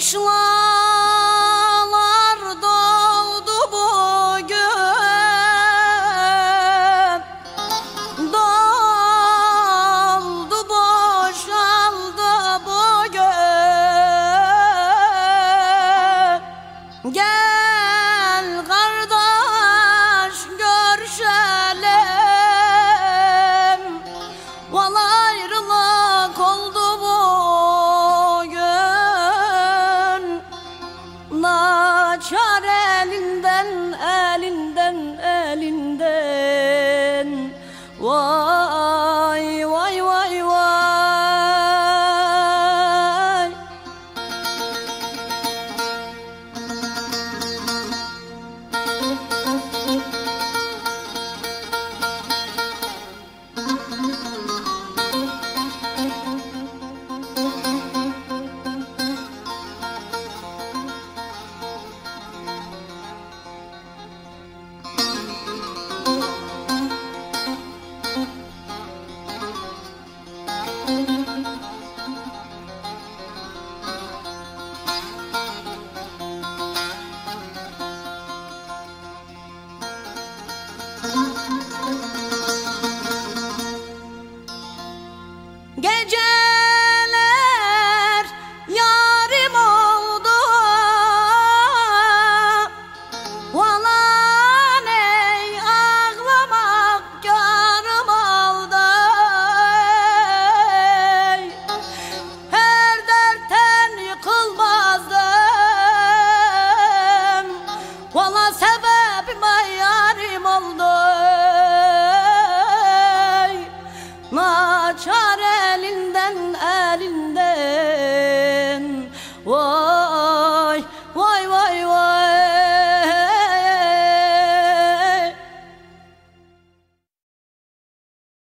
说我 Oh. No.